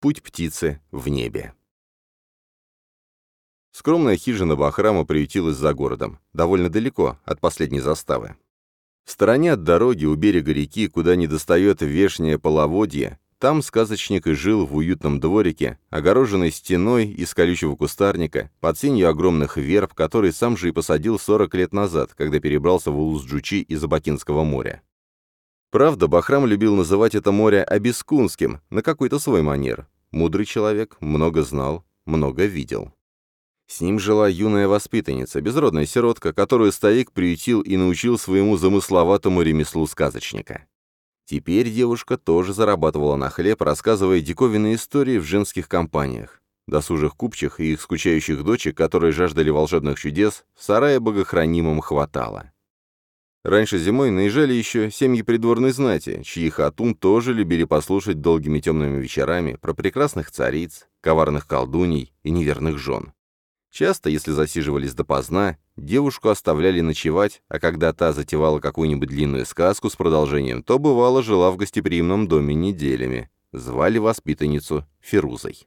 Путь птицы в небе. Скромная хижина Бахрама приютилась за городом, довольно далеко от последней заставы. В стороне от дороги, у берега реки, куда не достает вешнее половодье, там сказочник и жил в уютном дворике, огороженной стеной из колючего кустарника, под сенью огромных верб, который сам же и посадил 40 лет назад, когда перебрался в Улус-Джучи из Абакинского моря. Правда, Бахрам любил называть это море Абискунским, на какой-то свой манер. Мудрый человек, много знал, много видел. С ним жила юная воспитанница, безродная сиротка, которую старик приютил и научил своему замысловатому ремеслу сказочника. Теперь девушка тоже зарабатывала на хлеб, рассказывая диковинные истории в женских компаниях. Досужих купчих и их скучающих дочек, которые жаждали волшебных чудес, в сарае богохранимом хватало. Раньше зимой наезжали еще семьи придворной знати, чьи хатун тоже любили послушать долгими темными вечерами про прекрасных цариц, коварных колдуней и неверных жен. Часто, если засиживались допоздна, девушку оставляли ночевать, а когда та затевала какую-нибудь длинную сказку с продолжением, то, бывало, жила в гостеприимном доме неделями. Звали воспитанницу Фирузой.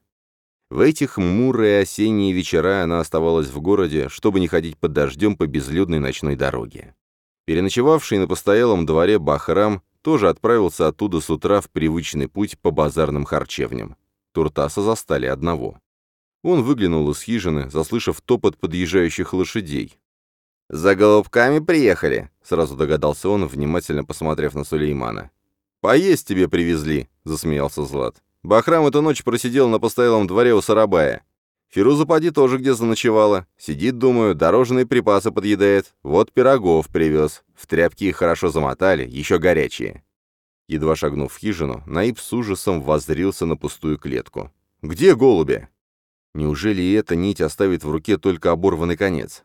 В эти хмурые осенние вечера она оставалась в городе, чтобы не ходить под дождем по безлюдной ночной дороге. Переночевавший на постоялом дворе Бахрам тоже отправился оттуда с утра в привычный путь по базарным харчевням. Туртаса застали одного. Он выглянул из хижины, заслышав топот подъезжающих лошадей. «За голубками приехали», — сразу догадался он, внимательно посмотрев на Сулеймана. «Поесть тебе привезли», — засмеялся Злат. «Бахрам эту ночь просидел на постоялом дворе у Сарабая. Фируза поди тоже где заночевала. Сидит, думаю, дорожные припасы подъедает. Вот пирогов привез. В тряпки их хорошо замотали, еще горячие». Едва шагнув в хижину, Наиб с ужасом воззрился на пустую клетку. «Где голуби?» Неужели и эта нить оставит в руке только оборванный конец?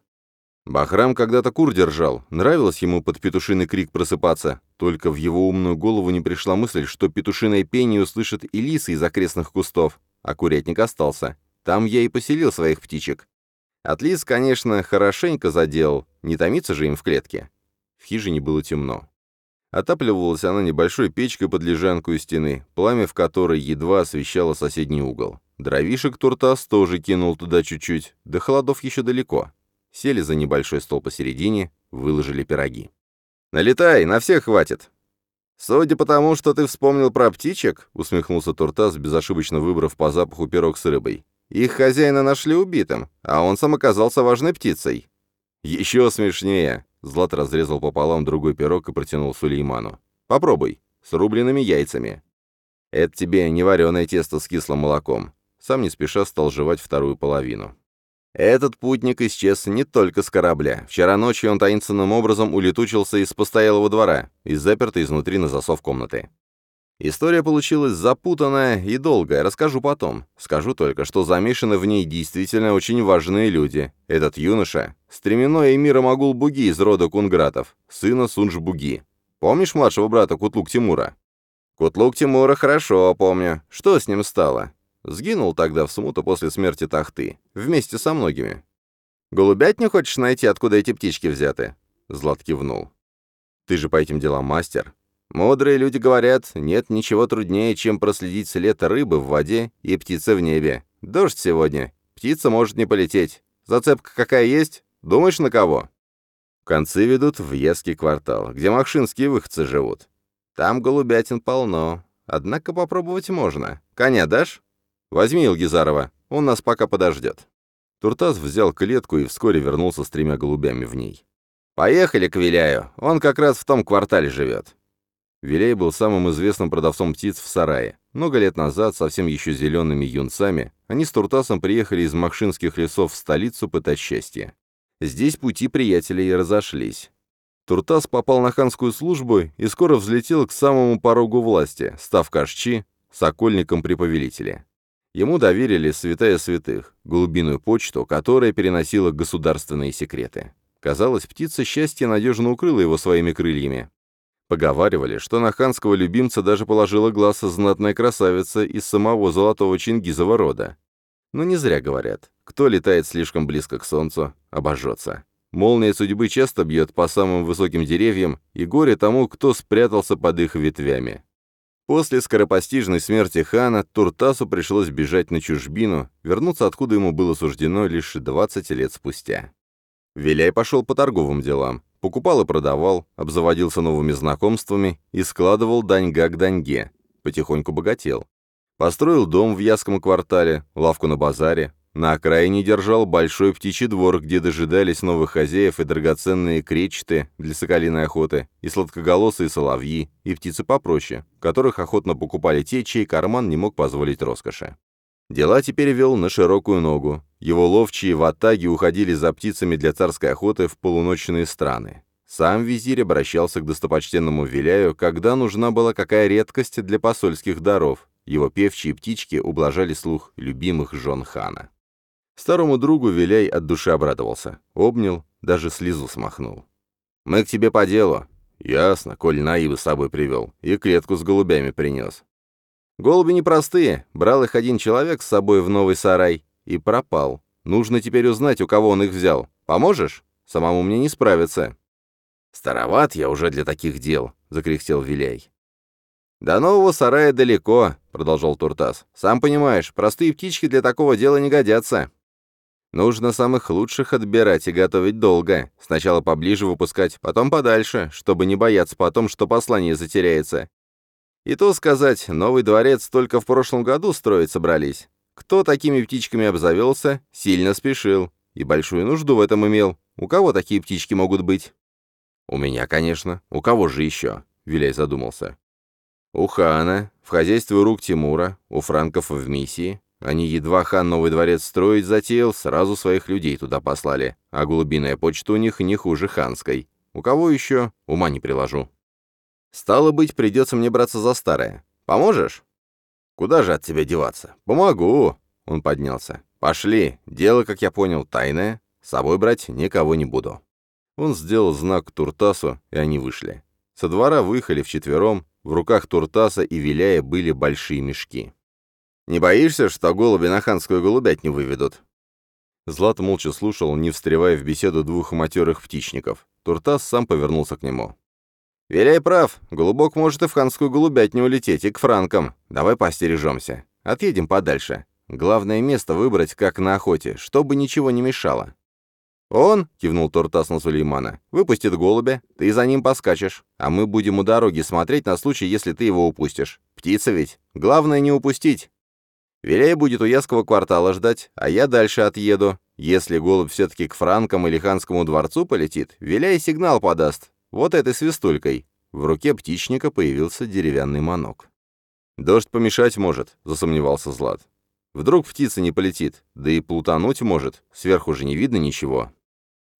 Бахрам когда-то кур держал, нравилось ему под петушиный крик просыпаться, только в его умную голову не пришла мысль, что петушиное пение услышат и лисы из окрестных кустов, а курятник остался. Там я и поселил своих птичек. От лис, конечно, хорошенько задел, не томиться же им в клетке. В хижине было темно. Отапливалась она небольшой печкой под лежанку у стены, пламя в которой едва освещало соседний угол. Дровишек Туртас тоже кинул туда чуть-чуть, до холодов еще далеко. Сели за небольшой стол посередине, выложили пироги. «Налетай, на всех хватит!» «Судя по тому, что ты вспомнил про птичек», — усмехнулся Туртас, безошибочно выбрав по запаху пирог с рыбой. «Их хозяина нашли убитым, а он сам оказался важной птицей». «Еще смешнее», — Злат разрезал пополам другой пирог и протянул Сулейману. «Попробуй, с рубленными яйцами». «Это тебе не вареное тесто с кислым молоком сам не спеша стал жевать вторую половину. Этот путник исчез не только с корабля. Вчера ночью он таинственным образом улетучился из постоялого двора и заперто изнутри на засов комнаты. История получилась запутанная и долгая, расскажу потом. Скажу только, что замешаны в ней действительно очень важные люди. Этот юноша — стременной эмир Амагул-Буги из рода Кунгратов, сына Сунж-Буги. Помнишь младшего брата Кутлук Тимура? Кутлук Тимура хорошо помню. Что с ним стало? Сгинул тогда в смуту после смерти Тахты, вместе со многими. «Голубятню хочешь найти, откуда эти птички взяты?» Злат кивнул. «Ты же по этим делам мастер. Мудрые люди говорят, нет ничего труднее, чем проследить след рыбы в воде и птицы в небе. Дождь сегодня. Птица может не полететь. Зацепка какая есть? Думаешь, на кого?» Концы ведут в Еский квартал, где махшинские выходцы живут. Там голубятин полно. Однако попробовать можно. Коня дашь? «Возьми Илгизарова, он нас пока подождет». Туртас взял клетку и вскоре вернулся с тремя голубями в ней. «Поехали к Виляю, он как раз в том квартале живет». Виляй был самым известным продавцом птиц в сарае. Много лет назад, совсем еще зелеными юнцами, они с Туртасом приехали из Махшинских лесов в столицу пытать счастье. Здесь пути приятелей разошлись. Туртас попал на ханскую службу и скоро взлетел к самому порогу власти, став Кашчи, сокольником при повелителе. Ему доверили святая святых, голубиную почту, которая переносила государственные секреты. Казалось, птица счастья надежно укрыла его своими крыльями. Поговаривали, что на ханского любимца даже положила глаз знатная красавица из самого золотого Чингизова рода. Но не зря говорят, кто летает слишком близко к солнцу, обожжется. Молния судьбы часто бьет по самым высоким деревьям, и горе тому, кто спрятался под их ветвями. После скоропостижной смерти хана Туртасу пришлось бежать на чужбину, вернуться откуда ему было суждено лишь 20 лет спустя. Виляй пошел по торговым делам, покупал и продавал, обзаводился новыми знакомствами и складывал даньга к даньге, потихоньку богател. Построил дом в Яском квартале, лавку на базаре, на окраине держал большой птичий двор, где дожидались новых хозяев и драгоценные кречеты для соколиной охоты, и сладкоголосые соловьи, и птицы попроще, которых охотно покупали те, чей карман не мог позволить роскоши. Дела теперь вел на широкую ногу. Его ловчие в Атаге уходили за птицами для царской охоты в полуночные страны. Сам визирь обращался к достопочтенному Виляю, когда нужна была какая редкость для посольских даров. Его певчие птички ублажали слух любимых жен хана. Старому другу Виляй от души обрадовался. Обнял, даже слезу смахнул. «Мы к тебе по делу». «Ясно, коль Наивы с собой привел. И клетку с голубями принес». «Голуби непростые. Брал их один человек с собой в новый сарай. И пропал. Нужно теперь узнать, у кого он их взял. Поможешь? Самому мне не справиться». «Староват я уже для таких дел», — закряхтел Виляй. «До нового сарая далеко», — продолжал Туртас. «Сам понимаешь, простые птички для такого дела не годятся». Нужно самых лучших отбирать и готовить долго. Сначала поближе выпускать, потом подальше, чтобы не бояться потом, что послание затеряется. И то сказать, новый дворец только в прошлом году строить собрались. Кто такими птичками обзавелся, сильно спешил. И большую нужду в этом имел. У кого такие птички могут быть? У меня, конечно. У кого же еще? Виляй задумался. У хана, в хозяйстве рук Тимура, у франков в миссии, они едва хан новый дворец строить затеял, сразу своих людей туда послали, а глубинная почта у них не хуже ханской. У кого еще, ума не приложу. Стало быть, придется мне браться за старое. Поможешь? Куда же от тебя деваться? Помогу. Он поднялся. Пошли. Дело, как я понял, тайное. С собой брать никого не буду. Он сделал знак Туртасу, и они вышли. Со двора выехали вчетвером, в руках Туртаса и Виляя были большие мешки. Не боишься, что голуби на ханскую голубятню выведут?» Злат молча слушал, не встревая в беседу двух матерых птичников. Туртас сам повернулся к нему. «Виляй прав. Голубок может и в ханскую голубятню улететь, и к франкам. Давай постережемся. Отъедем подальше. Главное место выбрать, как на охоте, чтобы ничего не мешало». «Он», — кивнул Туртас на Сулеймана, — «выпустит голубя, ты за ним поскачешь, а мы будем у дороги смотреть на случай, если ты его упустишь. Птица ведь. Главное не упустить». Виляй будет у Яского квартала ждать, а я дальше отъеду. Если голубь все-таки к Франкам или Ханскому дворцу полетит, Виляй сигнал подаст. Вот этой свистулькой». В руке птичника появился деревянный манок. «Дождь помешать может», — засомневался Злат. «Вдруг птица не полетит, да и плутануть может, сверху же не видно ничего».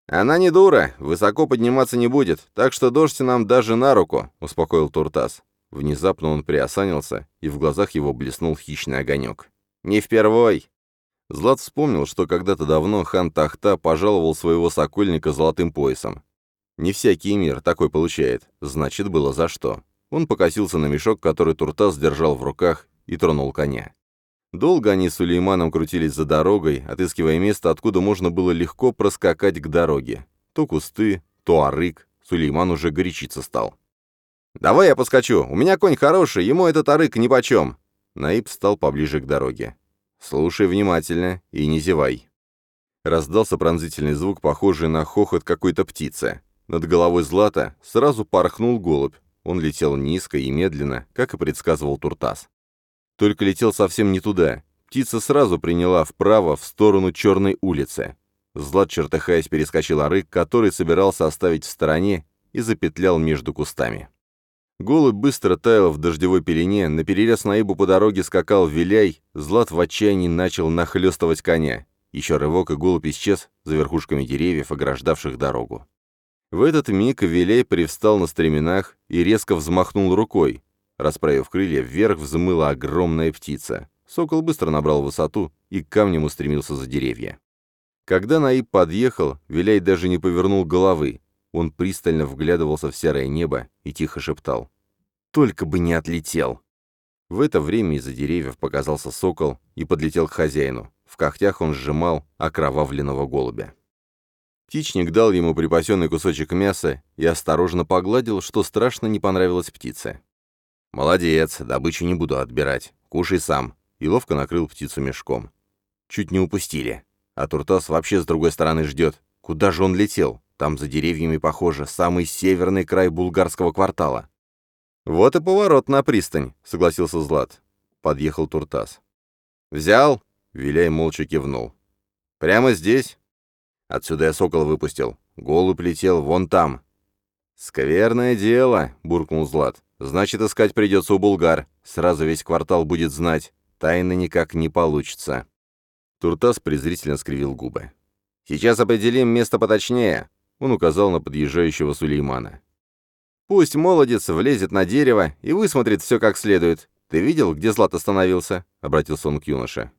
«Она не дура, высоко подниматься не будет, так что дождь нам даже на руку», — успокоил Туртас. Внезапно он приосанился, и в глазах его блеснул хищный огонек. «Не впервой!» Злат вспомнил, что когда-то давно хан Тахта пожаловал своего сокольника золотым поясом. Не всякий мир такой получает, значит, было за что. Он покосился на мешок, который Туртас держал в руках, и тронул коня. Долго они с Сулейманом крутились за дорогой, отыскивая место, откуда можно было легко проскакать к дороге. То кусты, то арык. Сулейман уже горячиться стал. «Давай я поскочу. У меня конь хороший, ему этот арык нипочем». Наиб встал поближе к дороге. «Слушай внимательно и не зевай». Раздался пронзительный звук, похожий на хохот какой-то птицы. Над головой Злата сразу порхнул голубь. Он летел низко и медленно, как и предсказывал Туртас. Только летел совсем не туда. Птица сразу приняла вправо, в сторону Черной улицы. Злат, чертыхаясь, перескочил арык, который собирался оставить в стороне, и запетлял между кустами. Голубь быстро таял в дождевой пелене, на перерез Наибу по дороге скакал Виляй, Злат в отчаянии начал нахлёстывать коня. Еще рывок, и голубь исчез за верхушками деревьев, ограждавших дорогу. В этот миг Виляй привстал на стременах и резко взмахнул рукой. Расправив крылья, вверх взмыла огромная птица. Сокол быстро набрал высоту и камнем устремился за деревья. Когда Наиб подъехал, Виляй даже не повернул головы. Он пристально вглядывался в серое небо и тихо шептал. «Только бы не отлетел!» В это время из-за деревьев показался сокол и подлетел к хозяину. В когтях он сжимал окровавленного голубя. Птичник дал ему припасенный кусочек мяса и осторожно погладил, что страшно не понравилось птице. «Молодец, добычу не буду отбирать. Кушай сам». И ловко накрыл птицу мешком. Чуть не упустили. А Туртас вообще с другой стороны ждет. Куда же он летел? Там за деревьями, похоже, самый северный край булгарского квартала. «Вот и поворот на пристань», — согласился Злат. Подъехал Туртас. «Взял?» — Виляй молча кивнул. «Прямо здесь?» «Отсюда я сокол выпустил. Голубь летел вон там». «Скверное дело», — буркнул Злат. «Значит, искать придется у булгар. Сразу весь квартал будет знать. Тайны никак не получится». Туртас презрительно скривил губы. «Сейчас определим место поточнее», — он указал на подъезжающего Сулеймана. «Пусть молодец влезет на дерево и высмотрит все как следует. Ты видел, где Злат остановился?» — обратился он к юноше.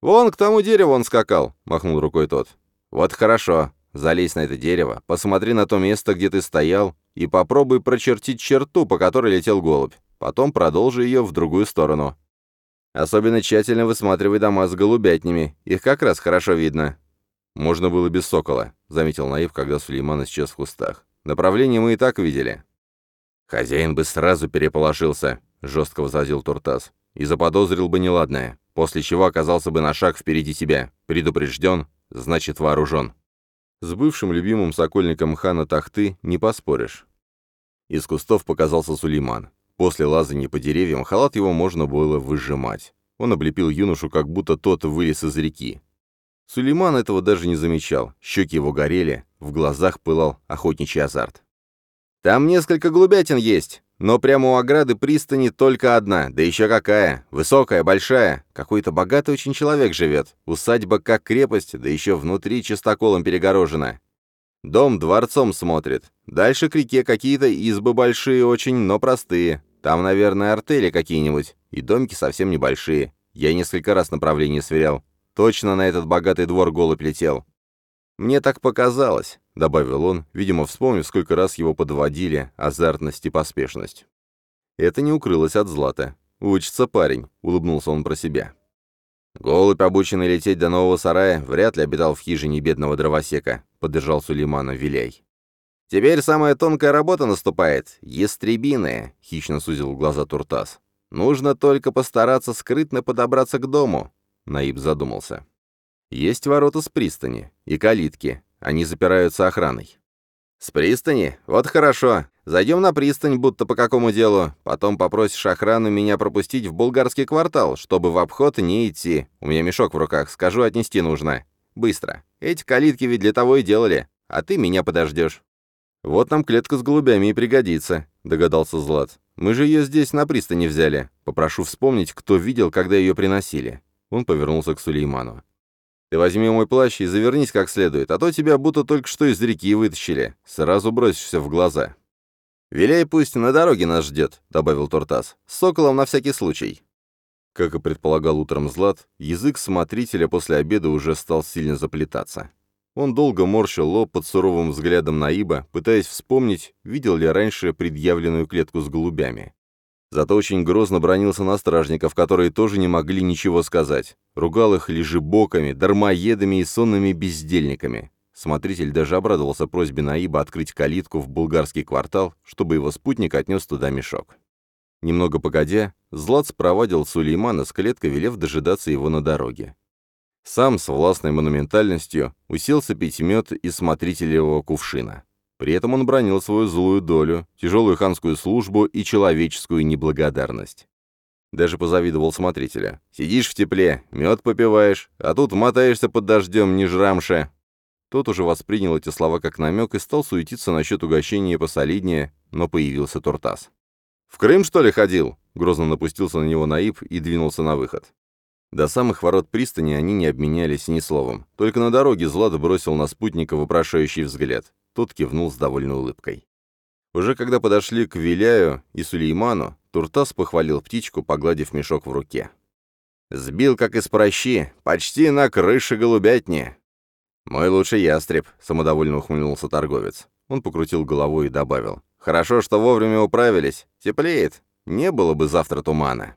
«Вон к тому дереву он скакал», — махнул рукой тот. «Вот хорошо. Залезь на это дерево, посмотри на то место, где ты стоял, и попробуй прочертить черту, по которой летел голубь. Потом продолжи ее в другую сторону. Особенно тщательно высматривай дома с голубятнями, их как раз хорошо видно. Можно было без сокола, заметил Наив, когда Сулейман исчез в кустах. Направление мы и так видели. Хозяин бы сразу переполошился, жестко возразил Туртас, и заподозрил бы неладное, после чего оказался бы на шаг впереди тебя. Предупрежден, значит вооружен. С бывшим любимым сокольником хана Тахты не поспоришь. Из кустов показался Сулейман. После лазания по деревьям халат его можно было выжимать. Он облепил юношу, как будто тот вылез из реки. Сулейман этого даже не замечал. Щеки его горели, в глазах пылал охотничий азарт. «Там несколько голубятин есть!» Но прямо у ограды пристани только одна, да еще какая, высокая, большая. Какой-то богатый очень человек живет. Усадьба как крепость, да еще внутри чистоколом перегорожена. Дом дворцом смотрит. Дальше к реке какие-то избы большие очень, но простые. Там, наверное, артели какие-нибудь. И домики совсем небольшие. Я несколько раз направление сверял. Точно на этот богатый двор голубь летел. Мне так показалось. — добавил он, видимо, вспомнив, сколько раз его подводили азартность и поспешность. Это не укрылось от Злата. «Учится парень», — улыбнулся он про себя. «Голубь, обученный лететь до нового сарая, вряд ли обитал в хижине бедного дровосека», — поддержал Сулеймана Виляй. «Теперь самая тонкая работа наступает, ястребиная», — хищно сузил глаза Туртас. «Нужно только постараться скрытно подобраться к дому», — Наиб задумался. «Есть ворота с пристани и калитки, они запираются охраной. «С пристани? Вот хорошо. Зайдем на пристань, будто по какому делу. Потом попросишь охрану меня пропустить в булгарский квартал, чтобы в обход не идти. У меня мешок в руках, скажу, отнести нужно. Быстро. Эти калитки ведь для того и делали. А ты меня подождешь». «Вот нам клетка с голубями и пригодится», — догадался Злат. «Мы же ее здесь на пристани взяли. Попрошу вспомнить, кто видел, когда ее приносили». Он повернулся к Сулейману. Ты возьми мой плащ и завернись как следует, а то тебя будто только что из реки вытащили. Сразу бросишься в глаза». «Виляй пусть на дороге нас ждет», — добавил Тортас. «С соколом на всякий случай». Как и предполагал утром Злат, язык смотрителя после обеда уже стал сильно заплетаться. Он долго морщил лоб под суровым взглядом Наиба, пытаясь вспомнить, видел ли раньше предъявленную клетку с голубями. Зато очень грозно бронился на стражников, которые тоже не могли ничего сказать. Ругал их лежебоками, дармоедами и сонными бездельниками. Смотритель даже обрадовался просьбе Наиба открыть калитку в булгарский квартал, чтобы его спутник отнес туда мешок. Немного погодя, Злат спровадил Сулеймана с клеткой, велев дожидаться его на дороге. Сам с властной монументальностью уселся пить мед из смотрителевого кувшина. При этом он бронил свою злую долю, тяжелую ханскую службу и человеческую неблагодарность. Даже позавидовал смотрителя. «Сидишь в тепле, мед попиваешь, а тут мотаешься под дождем, не жрамше». Тот уже воспринял эти слова как намек и стал суетиться насчет угощения посолиднее, но появился Туртас. «В Крым, что ли, ходил?» — грозно напустился на него Наиб и двинулся на выход. До самых ворот пристани они не обменялись ни словом. Только на дороге Злат бросил на спутника вопрошающий взгляд. Тот кивнул с довольной улыбкой. Уже когда подошли к Виляю и Сулейману, Туртас похвалил птичку, погладив мешок в руке. «Сбил, как из прощи, почти на крыше голубятни». «Мой лучший ястреб», — самодовольно ухмыльнулся торговец. Он покрутил головой и добавил. «Хорошо, что вовремя управились. Теплеет. Не было бы завтра тумана».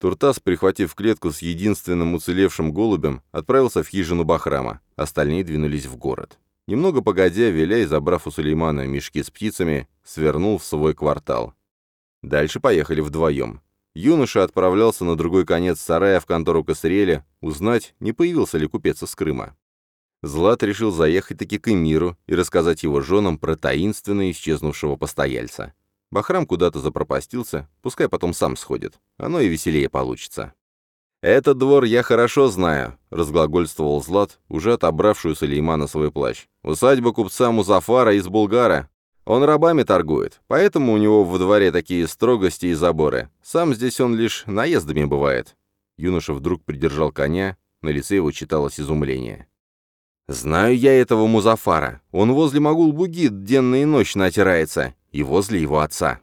Туртас, прихватив клетку с единственным уцелевшим голубем, отправился в хижину Бахрама. Остальные двинулись в город. Немного погодя, Виляй, забрав у Сулеймана мешки с птицами, свернул в свой квартал. Дальше поехали вдвоем. Юноша отправлялся на другой конец сарая в контору Косыреля, узнать, не появился ли купец из Крыма. Злат решил заехать-таки к Эмиру и рассказать его женам про таинственно исчезнувшего постояльца. Бахрам куда-то запропастился, пускай потом сам сходит. Оно и веселее получится. «Этот двор я хорошо знаю», — разглагольствовал Злат, уже отобравшую Сулеймана свой плащ. «Усадьба купца Музафара из Булгара. Он рабами торгует, поэтому у него во дворе такие строгости и заборы. Сам здесь он лишь наездами бывает». Юноша вдруг придержал коня, на лице его читалось изумление. «Знаю я этого Музафара. Он возле Магул-Бугит денно и ночно отирается. И возле его отца.